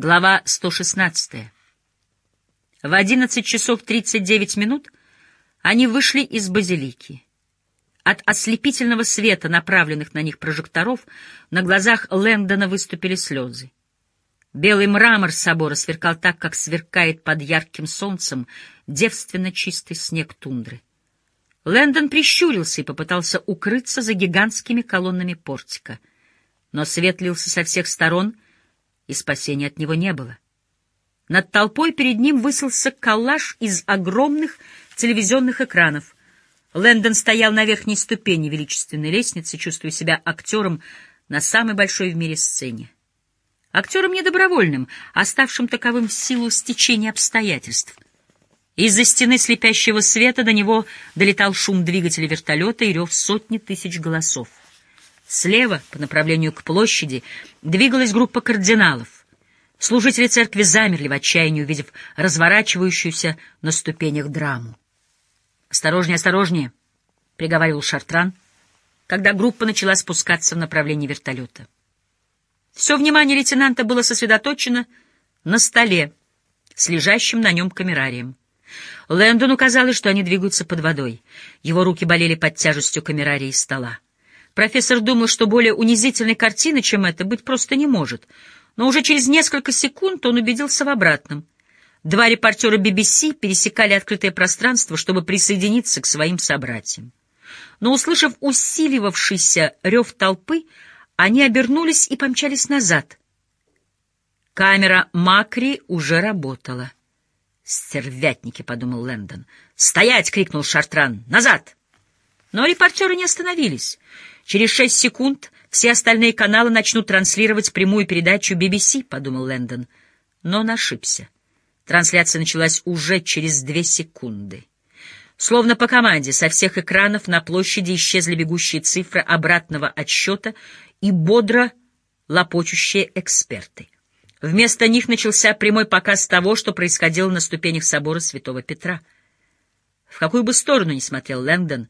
Глава 116. В 11 часов 39 минут они вышли из базилики. От ослепительного света, направленных на них прожекторов, на глазах Лэндона выступили слезы. Белый мрамор собора сверкал так, как сверкает под ярким солнцем девственно чистый снег тундры. Лэндон прищурился и попытался укрыться за гигантскими колоннами портика. Но свет лился со всех сторон — и спасения от него не было. Над толпой перед ним высился коллаж из огромных телевизионных экранов. Лэндон стоял на верхней ступени величественной лестницы, чувствуя себя актером на самой большой в мире сцене. Актером недобровольным, а таковым в силу стечения обстоятельств. Из-за стены слепящего света до него долетал шум двигателя вертолета и рев сотни тысяч голосов. Слева, по направлению к площади, двигалась группа кардиналов. Служители церкви замерли в отчаянии, увидев разворачивающуюся на ступенях драму. «Осторожнее, осторожнее!» — приговаривал Шартран, когда группа начала спускаться в направлении вертолета. Все внимание лейтенанта было сосредоточено на столе с лежащим на нем камерарием. Лэндону казалось, что они двигаются под водой. Его руки болели под тяжестью камерария и стола. Профессор думал, что более унизительной картины, чем это, быть просто не может. Но уже через несколько секунд он убедился в обратном. Два репортера BBC пересекали открытое пространство, чтобы присоединиться к своим собратьям. Но, услышав усиливавшийся рев толпы, они обернулись и помчались назад. Камера Макри уже работала. «Стервятники», — подумал Лэндон. «Стоять!» — крикнул Шартран. «Назад!» Но репортеры не остановились. Через шесть секунд все остальные каналы начнут транслировать прямую передачу BBC, — подумал Лэндон. Но он ошибся. Трансляция началась уже через две секунды. Словно по команде со всех экранов на площади исчезли бегущие цифры обратного отсчета и бодро лопочущие эксперты. Вместо них начался прямой показ того, что происходило на ступенях собора Святого Петра. В какую бы сторону ни смотрел Лэндон,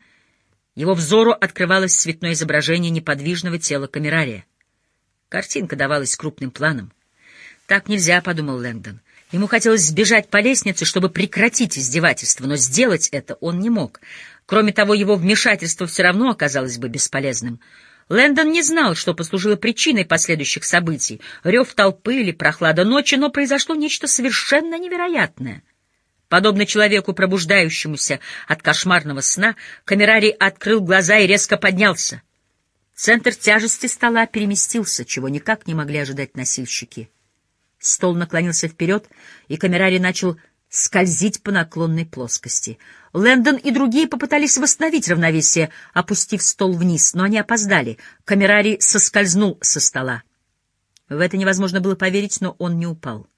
его взору открывалось цветное изображение неподвижного тела камерария. Картинка давалась крупным планом. «Так нельзя», — подумал Лэндон. Ему хотелось сбежать по лестнице, чтобы прекратить издевательство, но сделать это он не мог. Кроме того, его вмешательство все равно оказалось бы бесполезным. Лэндон не знал, что послужило причиной последующих событий — рев толпы или прохлада ночи, но произошло нечто совершенно невероятное — Подобно человеку, пробуждающемуся от кошмарного сна, Камерарий открыл глаза и резко поднялся. Центр тяжести стола переместился, чего никак не могли ожидать носильщики. Стол наклонился вперед, и Камерарий начал скользить по наклонной плоскости. Лэндон и другие попытались восстановить равновесие, опустив стол вниз, но они опоздали. Камерарий соскользнул со стола. В это невозможно было поверить, но он не упал.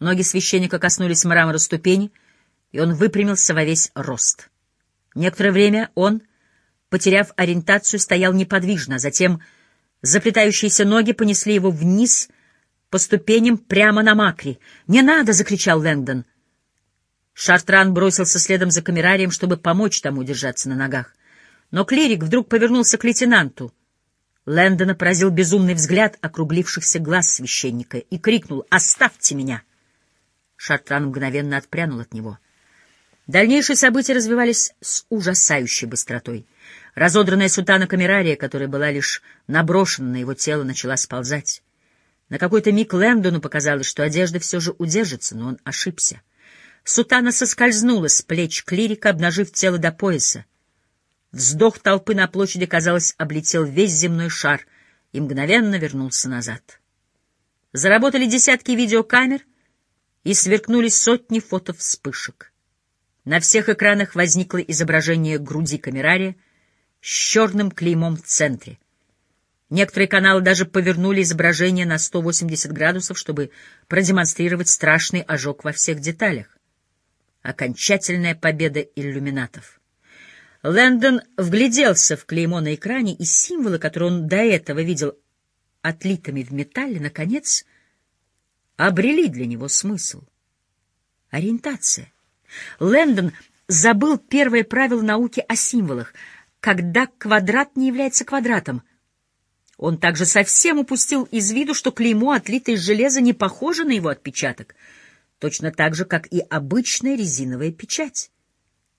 Ноги священника коснулись мрамора ступени, и он выпрямился во весь рост. Некоторое время он, потеряв ориентацию, стоял неподвижно, а затем заплетающиеся ноги понесли его вниз по ступеням прямо на макри. «Не надо!» — закричал Лэндон. Шартран бросился следом за камерарием, чтобы помочь тому держаться на ногах. Но клирик вдруг повернулся к лейтенанту. Лэндона поразил безумный взгляд округлившихся глаз священника и крикнул «Оставьте меня!» Шартран мгновенно отпрянул от него. Дальнейшие события развивались с ужасающей быстротой. Разодранная сутана камерария, которая была лишь наброшена на его тело, начала сползать. На какой-то миг Лэндону показалось, что одежда все же удержится, но он ошибся. Сутана соскользнула с плеч клирика, обнажив тело до пояса. Вздох толпы на площади, казалось, облетел весь земной шар и мгновенно вернулся назад. Заработали десятки видеокамер, и сверкнули сотни фотовспышек. На всех экранах возникло изображение груди камерария с черным клеймом в центре. Некоторые каналы даже повернули изображение на 180 градусов, чтобы продемонстрировать страшный ожог во всех деталях. Окончательная победа иллюминатов. Лэндон вгляделся в клеймо на экране, и символы, которые он до этого видел отлитыми в металле, наконец — обрели для него смысл. Ориентация. Лэндон забыл первое правило науки о символах, когда квадрат не является квадратом. Он также совсем упустил из виду, что клеймо, отлитое из железа, не похоже на его отпечаток, точно так же, как и обычная резиновая печать.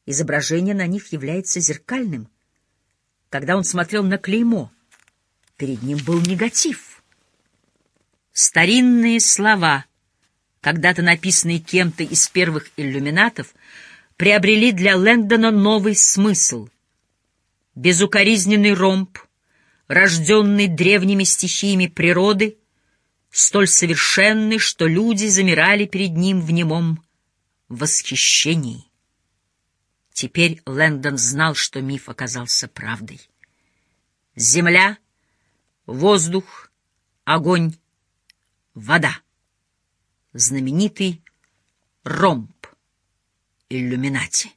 Изображение на них является зеркальным. Когда он смотрел на клеймо, перед ним был негатив. Старинные слова, когда-то написанные кем-то из первых иллюминатов, приобрели для Лэндона новый смысл. Безукоризненный ромб — рожденный древними стихиями природы, столь совершенный, что люди замирали перед ним в немом восхищении. Теперь Лэндон знал, что миф оказался правдой. Земля, воздух, огонь, вода. Знаменитый ромб иллюминати.